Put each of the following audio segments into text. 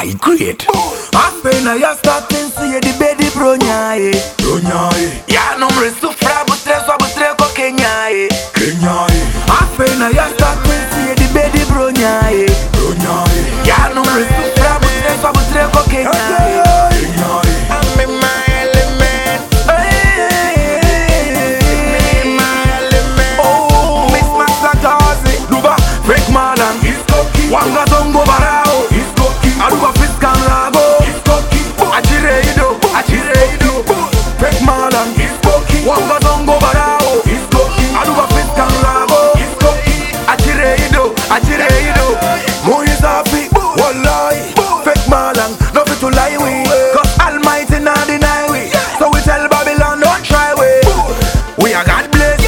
high grade. Apena ya starting see the baby bro nyae Ronyae, Ya nombre sufra butre so butre ko kenyae Kenyae, Apena ya starting see the baby bro nyae Ronyae, Ya nombre sufra butre so butre ko kenyae Kenyae. I'm in my element In my element Oh, Miss Master Gazi Duba, Frank Malan Wanga Zongo to lie we. Cause Almighty not deny we. So we tell Babylon don't try we. We are God blessed.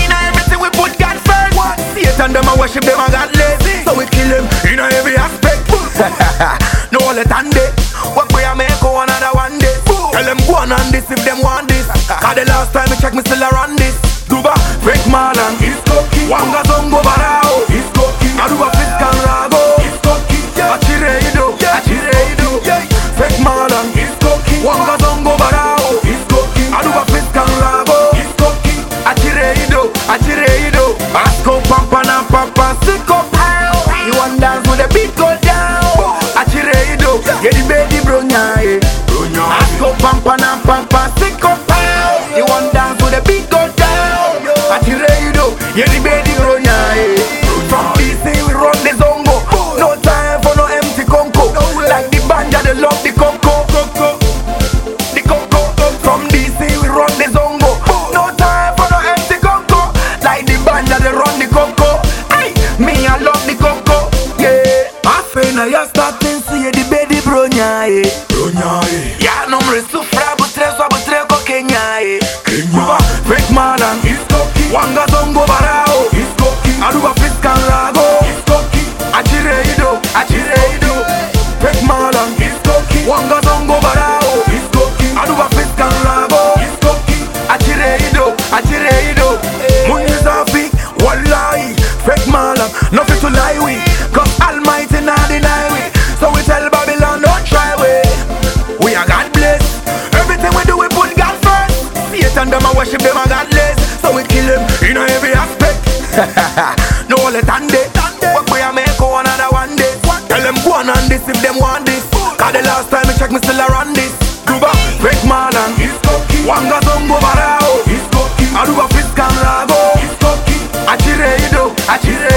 In everything we put God first. Satan them a worship them a God lazy. So we kill him in every aspect. No let and day. What we a make go another one day. Tell them go on and this if them want this. Cause the last time we check me still around this. Duba, break land, Fake Malan Wanga Zongo Barao Aruba Fiskan Rago ko kenyae Kenya. Fake Malan Wanga zongo nothing to lie we Cause Almighty not deny we So we tell Babylon don't try we We are God blessed Everything we do we put God first. Satan them a worship them a godless So we kill them in every aspect. No let and day What we a make go another one day. Tell them go on and this if them want this Cause the last time we check me still around this. Duba, Fake Malan Wanga Zongo Barao Aruba Fiskan Rago Achireido, Achireido